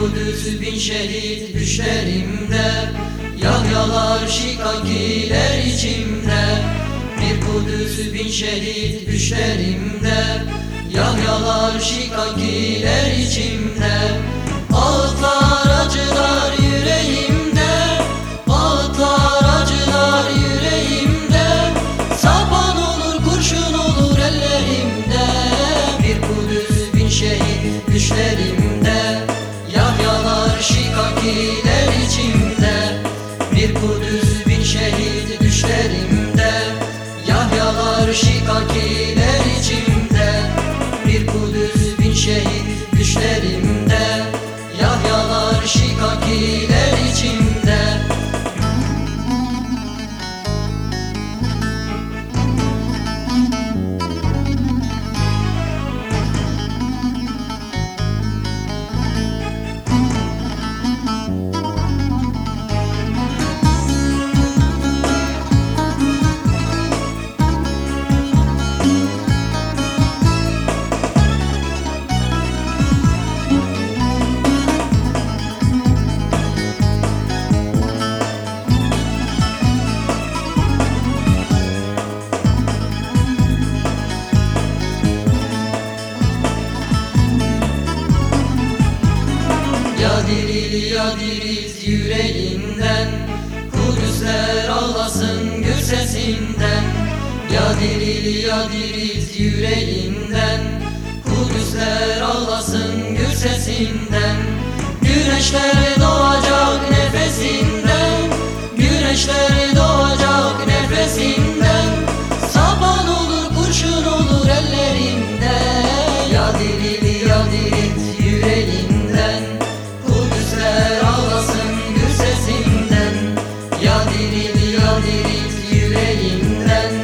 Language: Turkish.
Kudüs bin şehit düşlerimde Yahyalar şikakiler içimde. Bir Kudüs bin şehit düşlerimde Yahyalar şikakiler içimde. Ağır şikakiler içimde. Bir Kudüs bin şehit diril ya dirilt yüreğinden. Kudüsler ağlasın gür sesinden. Ya diril ya dirilt yüreğinden. Kudüsler ağlasın gür sesinden. Güneşler doğacak dirilt yüreğinden